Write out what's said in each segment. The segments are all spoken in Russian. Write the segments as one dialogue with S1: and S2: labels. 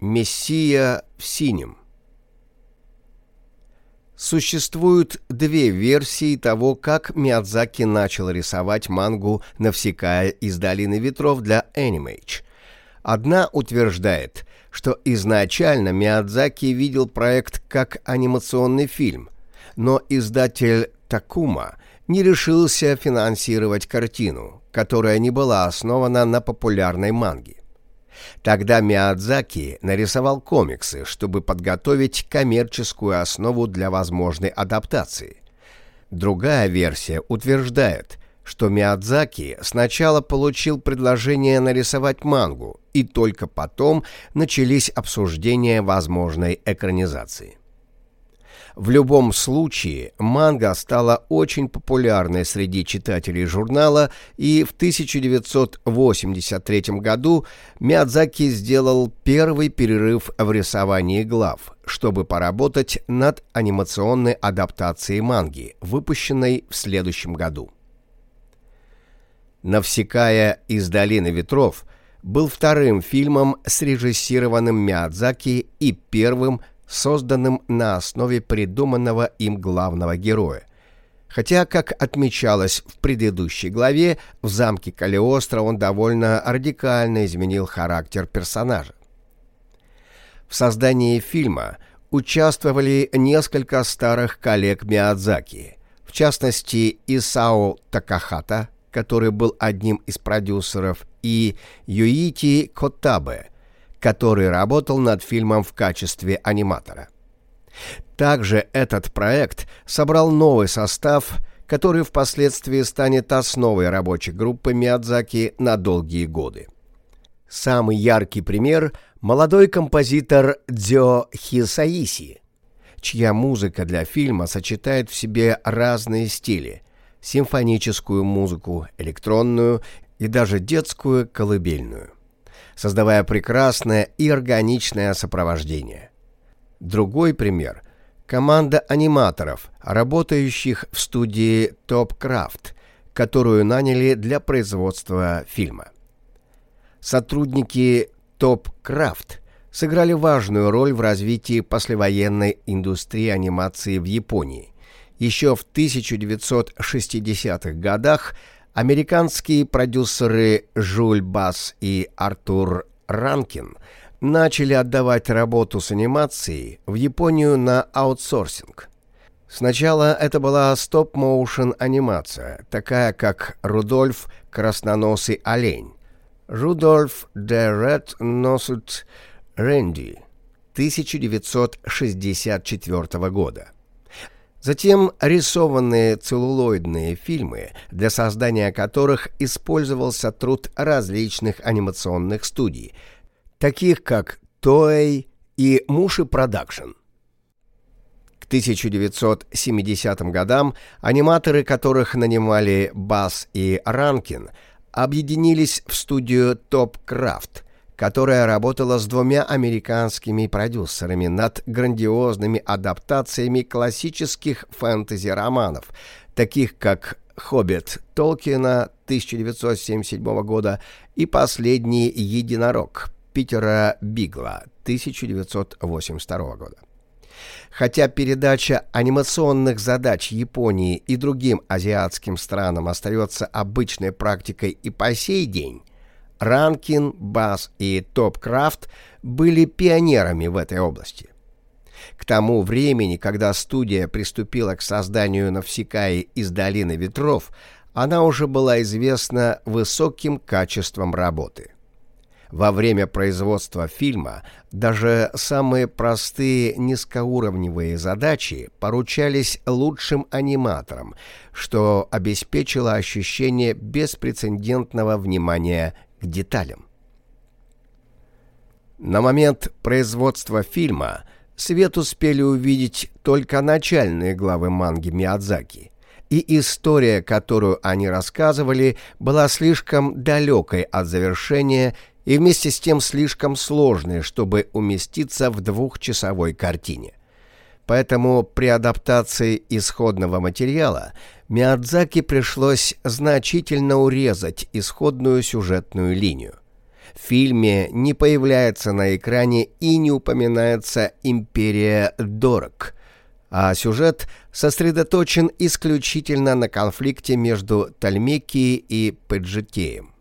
S1: Мессия в синем. Существуют две версии того, как Миядзаки начал рисовать мангу «Навсекая из долины ветров» для Animage. Одна утверждает, что изначально Миядзаки видел проект как анимационный фильм, но издатель Такума не решился финансировать картину, которая не была основана на популярной манге. Тогда Миядзаки нарисовал комиксы, чтобы подготовить коммерческую основу для возможной адаптации. Другая версия утверждает, что Миядзаки сначала получил предложение нарисовать мангу, и только потом начались обсуждения возможной экранизации. В любом случае, манга стала очень популярной среди читателей журнала, и в 1983 году Миядзаки сделал первый перерыв в рисовании глав, чтобы поработать над анимационной адаптацией манги, выпущенной в следующем году. «Навсекая из долины ветров» был вторым фильмом, срежиссированным Миядзаки и первым – созданным на основе придуманного им главного героя. Хотя, как отмечалось в предыдущей главе, в замке Калиостро он довольно радикально изменил характер персонажа. В создании фильма участвовали несколько старых коллег Миядзаки, в частности Исао Такахата, который был одним из продюсеров, и Юити Котабе – который работал над фильмом в качестве аниматора. Также этот проект собрал новый состав, который впоследствии станет основой рабочей группы Миядзаки на долгие годы. Самый яркий пример – молодой композитор Дзё Хисаиси, чья музыка для фильма сочетает в себе разные стили – симфоническую музыку, электронную и даже детскую колыбельную создавая прекрасное и органичное сопровождение. Другой пример – команда аниматоров, работающих в студии Top Craft, которую наняли для производства фильма. Сотрудники Top Craft сыграли важную роль в развитии послевоенной индустрии анимации в Японии. Еще в 1960-х годах – Американские продюсеры Жюль Басс и Артур Ранкин начали отдавать работу с анимацией в Японию на аутсорсинг. Сначала это была стоп-моушен анимация, такая как «Рудольф Красноносый олень», «Рудольф де Ред Носут Рэнди» 1964 года. Затем рисованные целлулоидные фильмы, для создания которых использовался труд различных анимационных студий, таких как Toei и Mushi Production. К 1970 годам аниматоры, которых нанимали Бас и Ранкин, объединились в студию Craft, которая работала с двумя американскими продюсерами над грандиозными адаптациями классических фэнтези-романов, таких как «Хоббит» Толкина 1977 года и «Последний единорог» Питера Бигла 1982 года. Хотя передача анимационных задач Японии и другим азиатским странам остается обычной практикой и по сей день, Ранкин, Бас и Топкрафт были пионерами в этой области. К тому времени, когда студия приступила к созданию Навсекаи из Долины Ветров, она уже была известна высоким качеством работы. Во время производства фильма даже самые простые низкоуровневые задачи поручались лучшим аниматорам, что обеспечило ощущение беспрецедентного внимания к деталям. На момент производства фильма свет успели увидеть только начальные главы манги Миядзаки, и история, которую они рассказывали, была слишком далекой от завершения и вместе с тем слишком сложной, чтобы уместиться в двухчасовой картине. Поэтому при адаптации исходного материала Миядзаки пришлось значительно урезать исходную сюжетную линию. В фильме не появляется на экране и не упоминается империя Дорог, а сюжет сосредоточен исключительно на конфликте между Тальмекией и Педжитеем.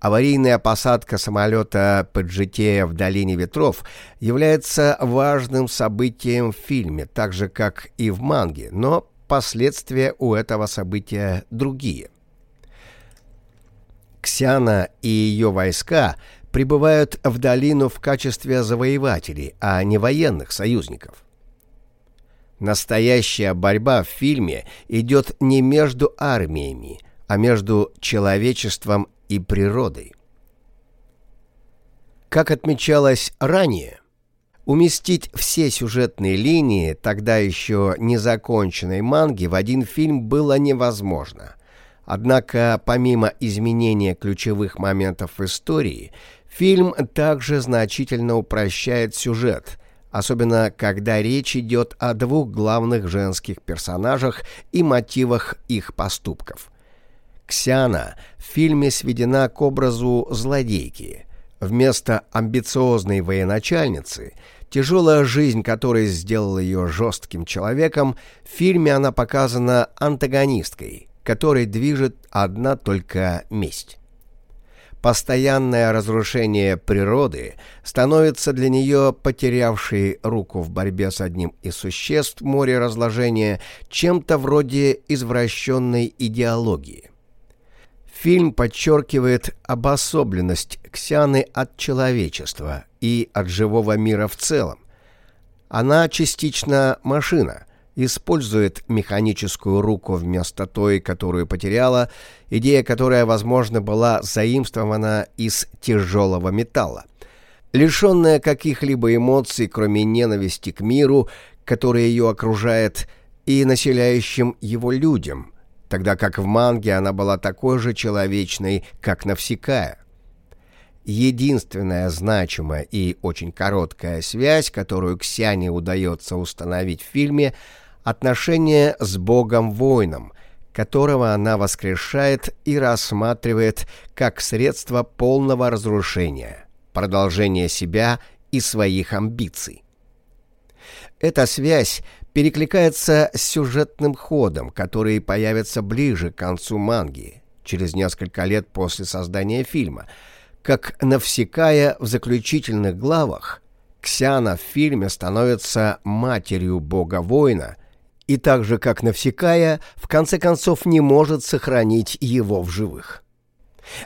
S1: Аварийная посадка самолета Паджитея в Долине Ветров является важным событием в фильме, так же, как и в манге, но последствия у этого события другие. Ксяна и ее войска прибывают в долину в качестве завоевателей, а не военных союзников. Настоящая борьба в фильме идет не между армиями, а между человечеством и природой. Как отмечалось ранее, уместить все сюжетные линии тогда еще незаконченной манги в один фильм было невозможно. Однако, помимо изменения ключевых моментов истории, фильм также значительно упрощает сюжет, особенно когда речь идет о двух главных женских персонажах и мотивах их поступков – Ксяна в фильме сведена к образу злодейки. Вместо амбициозной военачальницы, тяжелая жизнь которой сделала ее жестким человеком, в фильме она показана антагонисткой, которой движет одна только месть. Постоянное разрушение природы становится для нее, потерявшей руку в борьбе с одним из существ море разложения, чем-то вроде извращенной идеологии. Фильм подчеркивает обособленность Ксяны от человечества и от живого мира в целом. Она частично машина, использует механическую руку вместо той, которую потеряла, идея которая, возможно, была заимствована из тяжелого металла. Лишенная каких-либо эмоций, кроме ненависти к миру, который ее окружает, и населяющим его людям – тогда как в манге она была такой же человечной, как Навсекая. Единственная значимая и очень короткая связь, которую Ксяне удается установить в фильме – отношение с богом-воином, которого она воскрешает и рассматривает как средство полного разрушения, продолжения себя и своих амбиций. Эта связь перекликается с сюжетным ходом, который появится ближе к концу манги, через несколько лет после создания фильма. Как навсекая в заключительных главах, Ксяна в фильме становится матерью бога-воина и так же, как навсекая, в конце концов не может сохранить его в живых.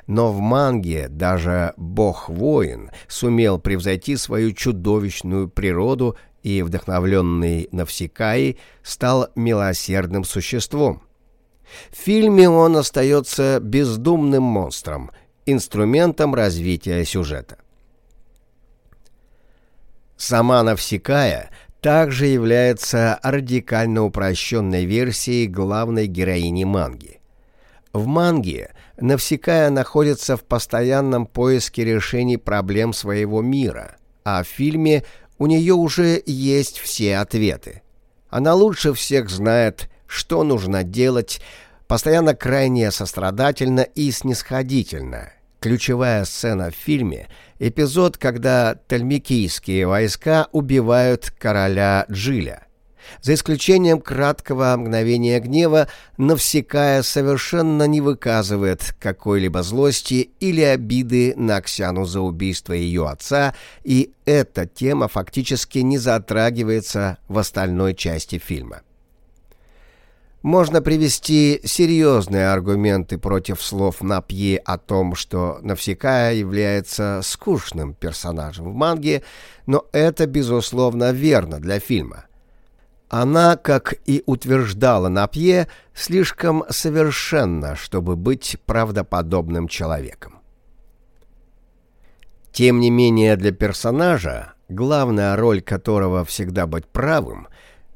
S1: Но в манге даже бог-воин сумел превзойти свою чудовищную природу и, вдохновленный Навсекаей, стал милосердным существом. В фильме он остается бездумным монстром, инструментом развития сюжета. Сама Навсекая также является радикально упрощенной версией главной героини манги. В манге Навсекая находится в постоянном поиске решений проблем своего мира, а в фильме у нее уже есть все ответы. Она лучше всех знает, что нужно делать, постоянно крайне сострадательна и снисходительна. Ключевая сцена в фильме – эпизод, когда тальмикийские войска убивают короля Джиля – за исключением краткого мгновения гнева, Навсекая совершенно не выказывает какой-либо злости или обиды на Ксяну за убийство ее отца, и эта тема фактически не затрагивается в остальной части фильма. Можно привести серьезные аргументы против слов Напье о том, что Навсекая является скучным персонажем в манге, но это, безусловно, верно для фильма – она, как и утверждала Напье, слишком совершенна, чтобы быть правдоподобным человеком. Тем не менее для персонажа, главная роль которого всегда быть правым,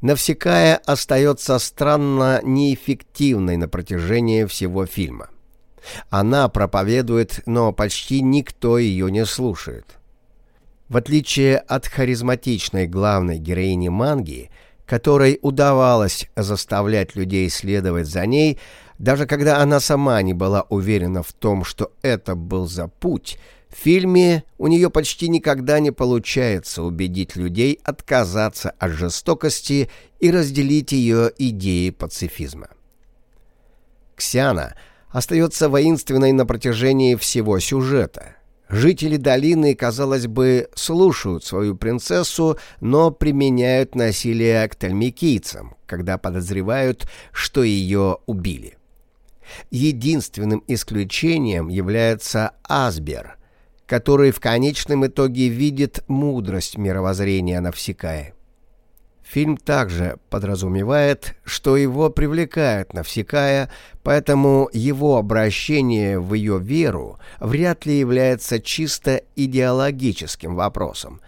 S1: Навсекая остается странно неэффективной на протяжении всего фильма. Она проповедует, но почти никто ее не слушает. В отличие от харизматичной главной героини манги – которой удавалось заставлять людей следовать за ней, Даже когда она сама не была уверена в том, что это был за путь, в фильме у нее почти никогда не получается убедить людей отказаться от жестокости и разделить ее идеи пацифизма. Ксяна остается воинственной на протяжении всего сюжета. Жители долины, казалось бы, слушают свою принцессу, но применяют насилие к тальмикийцам, когда подозревают, что ее убили. Единственным исключением является Асбер, который в конечном итоге видит мудрость мировоззрения Навсекая. Фильм также подразумевает, что его привлекает Навсекая, поэтому его обращение в ее веру вряд ли является чисто идеологическим вопросом.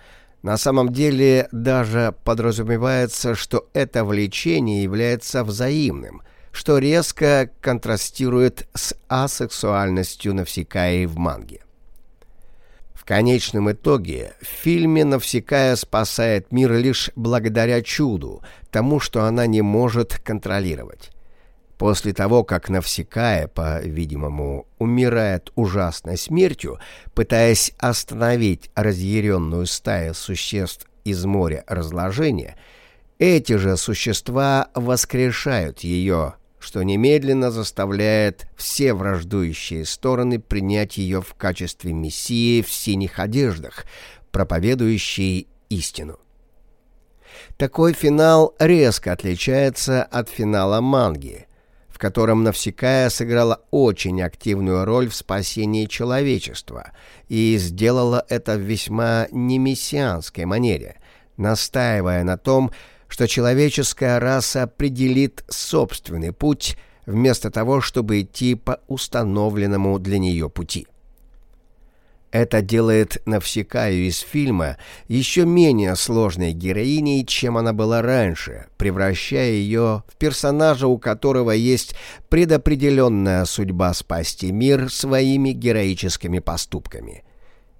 S1: На самом деле даже подразумевается, что это влечение является взаимным, что резко контрастирует с асексуальностью Навсекаи в манге конечном итоге в фильме Навсекая спасает мир лишь благодаря чуду, тому, что она не может контролировать. После того, как Навсекая, по-видимому, умирает ужасной смертью, пытаясь остановить разъяренную стаю существ из моря разложения, эти же существа воскрешают ее, что немедленно заставляет все враждующие стороны принять ее в качестве мессии в синих одеждах, проповедующей истину. Такой финал резко отличается от финала манги, в котором Навсекая сыграла очень активную роль в спасении человечества и сделала это в весьма немессианской манере, настаивая на том, что человеческая раса определит собственный путь, вместо того, чтобы идти по установленному для нее пути. Это делает Навсекаю из фильма еще менее сложной героиней, чем она была раньше, превращая ее в персонажа, у которого есть предопределенная судьба спасти мир своими героическими поступками –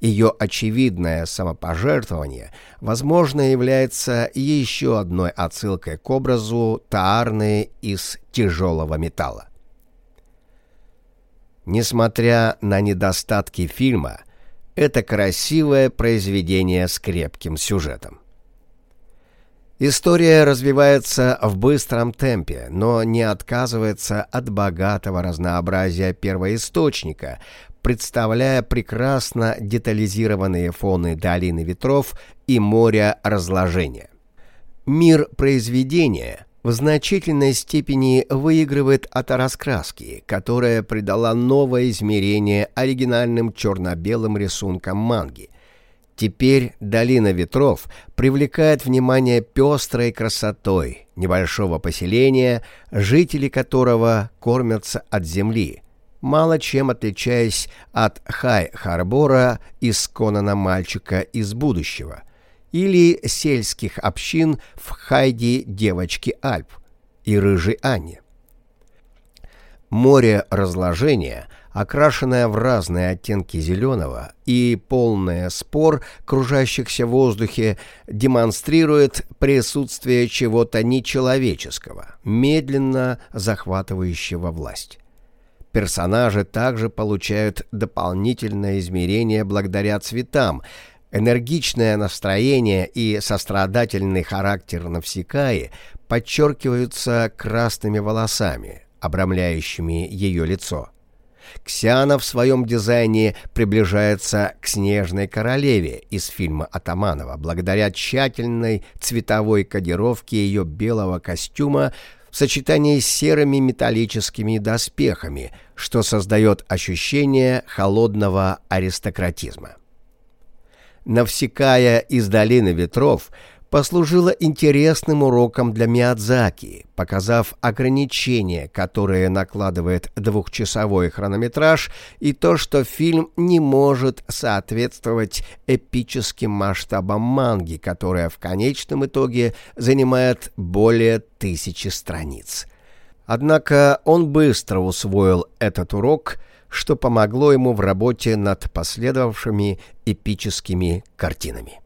S1: ее очевидное самопожертвование, возможно, является еще одной отсылкой к образу Таарны из тяжелого металла. Несмотря на недостатки фильма, это красивое произведение с крепким сюжетом. История развивается в быстром темпе, но не отказывается от богатого разнообразия первоисточника, представляя прекрасно детализированные фоны долины ветров и моря разложения. Мир произведения в значительной степени выигрывает от раскраски, которая придала новое измерение оригинальным черно-белым рисункам манги. Теперь «Долина ветров» привлекает внимание пестрой красотой небольшого поселения, жители которого кормятся от земли – мало чем отличаясь от Хай-Харбора из Конана «Мальчика из будущего» или сельских общин в Хайди «Девочки Альп» и «Рыжей Анне». Море разложения, окрашенное в разные оттенки зеленого и полное спор кружащихся в воздухе, демонстрирует присутствие чего-то нечеловеческого, медленно захватывающего власть. Персонажи также получают дополнительное измерение благодаря цветам. Энергичное настроение и сострадательный характер Навсекаи подчеркиваются красными волосами, обрамляющими ее лицо. Ксяна в своем дизайне приближается к «Снежной королеве» из фильма Атаманова благодаря тщательной цветовой кодировке ее белого костюма в сочетании с серыми металлическими доспехами, что создает ощущение холодного аристократизма. Навсекая из долины ветров послужила интересным уроком для Миядзаки, показав ограничения, которые накладывает двухчасовой хронометраж, и то, что фильм не может соответствовать эпическим масштабам манги, которая в конечном итоге занимает более тысячи страниц. Однако он быстро усвоил этот урок, что помогло ему в работе над последовавшими эпическими картинами.